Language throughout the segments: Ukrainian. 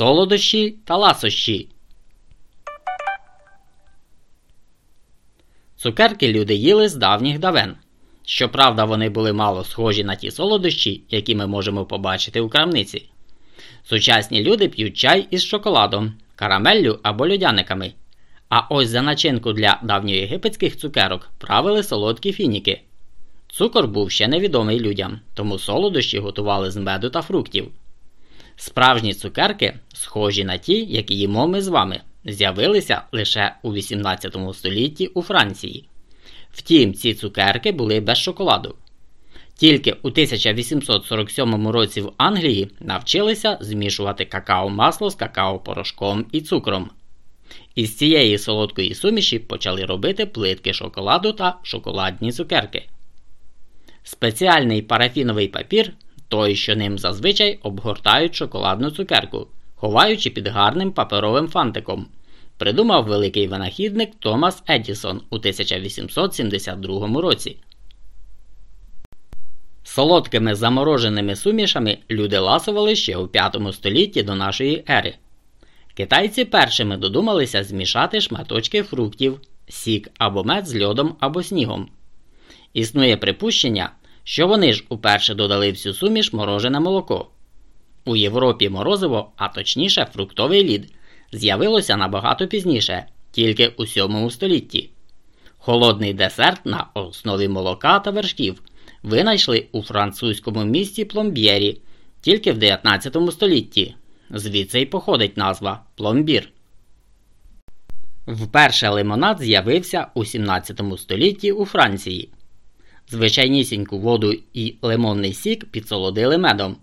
Солодощі та ласощі. Цукерки люди їли з давніх давен. Щоправда, вони були мало схожі на ті солодощі, які ми можемо побачити у крамниці. Сучасні люди п'ють чай із шоколадом, карамеллю або льодяниками. А ось за начинку для давньоєгипетських цукерок правили солодкі фініки. Цукор був ще невідомий людям, тому солодощі готували з меду та фруктів. Справжні цукерки, схожі на ті, які їмо ми з вами, з'явилися лише у 18 столітті у Франції. Втім, ці цукерки були без шоколаду. Тільки у 1847 році в Англії навчилися змішувати какао-масло з какао-порошком і цукром. Із цієї солодкої суміші почали робити плитки шоколаду та шоколадні цукерки. Спеціальний парафіновий папір той, що ним зазвичай обгортають шоколадну цукерку, ховаючи під гарним паперовим фантиком. Придумав великий винахідник Томас Едісон у 1872 році. Солодкими замороженими сумішами люди ласували ще у 5 столітті до нашої ери. Китайці першими додумалися змішати шматочки фруктів, сік або мед з льодом або снігом. Існує припущення, що вони ж уперше додали всю суміш морожене молоко. У Європі морозиво, а точніше фруктовий лід, з'явилося набагато пізніше, тільки у 7 столітті. Холодний десерт на основі молока та вершків винайшли у французькому місті Пломб'єрі тільки в 19 столітті. Звідси й походить назва пломбір. Вперше лимонад з'явився у 17 столітті у Франції. Звичайнісіньку воду і лимонний сік підсолодили медом.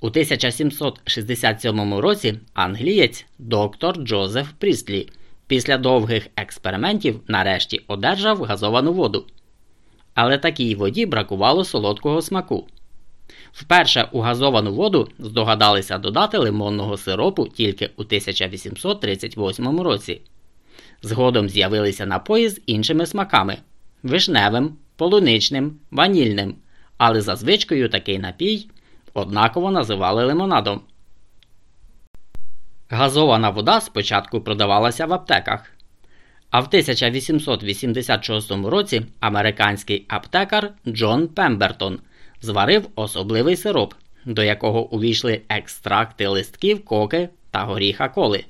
У 1767 році англієць доктор Джозеф Прістлі після довгих експериментів нарешті одержав газовану воду. Але такій воді бракувало солодкого смаку. Вперше у газовану воду здогадалися додати лимонного сиропу тільки у 1838 році. Згодом з'явилися напої з іншими смаками вишневим, полуничним, ванільним, але за звичкою такий напій однаково називали лимонадом. Газована вода спочатку продавалася в аптеках. А в 1886 році американський аптекар Джон Пембертон зварив особливий сироп, до якого увійшли екстракти листків коки та горіха коли.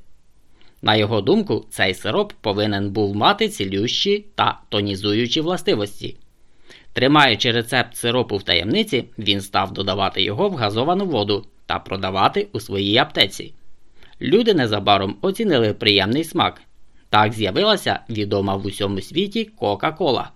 На його думку, цей сироп повинен був мати цілющі та тонізуючі властивості. Тримаючи рецепт сиропу в таємниці, він став додавати його в газовану воду та продавати у своїй аптеці. Люди незабаром оцінили приємний смак. Так з'явилася відома в усьому світі Кока-Кола.